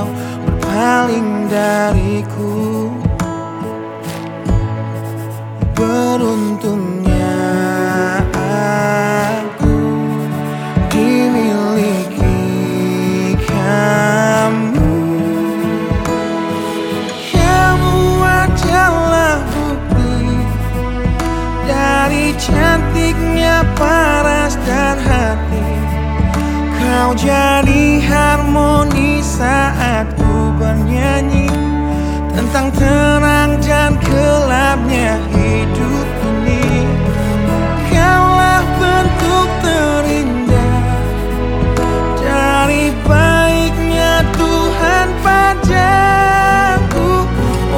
kau berpaling dariku. Beruntungnya aku dimiliki kamu. Kamu adalah bukti dari cantiknya paras dan hati Kau jadi harmoni saat ku bernyanyi Tentang terang dan gelapnya hidup ini. Kaulah bentuk terindah Dari baiknya Tuhan padaku.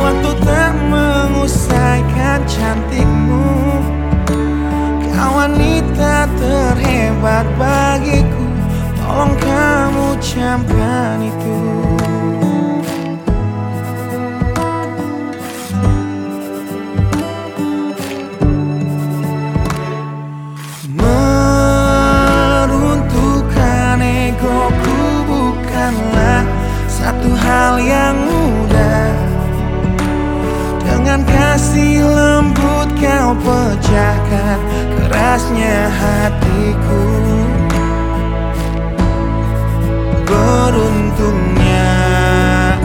Waktu tak mengusaikan cantikmu Kau wanita terhebat bagiku Tolong kamu camkan itu. Meruntuhkan egoku bukanlah satu hal yang mudah. Dengan kasih lembut kau pecahkan kerasnya hatiku Beruntungnya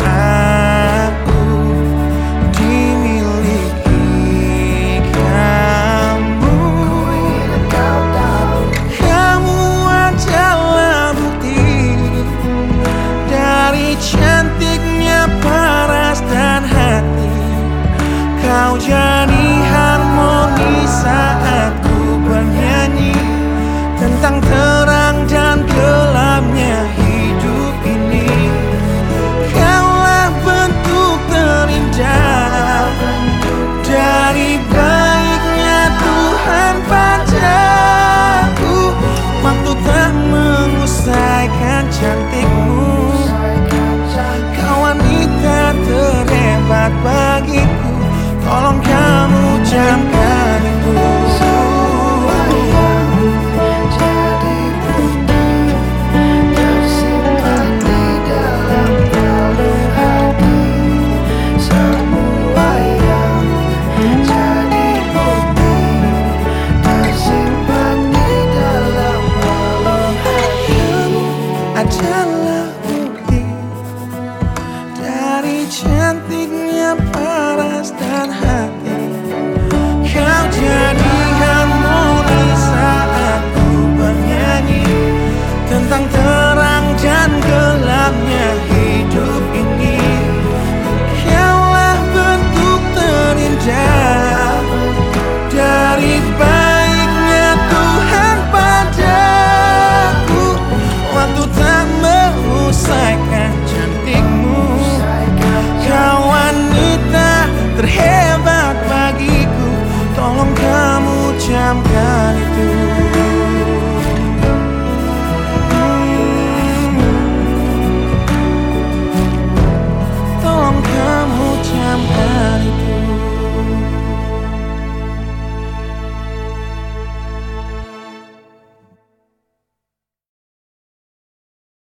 aku dimiliki kamu. Kamu adalah bukti dari cantiknya paras dan hati. Kau jadi mengusaikan cantikmu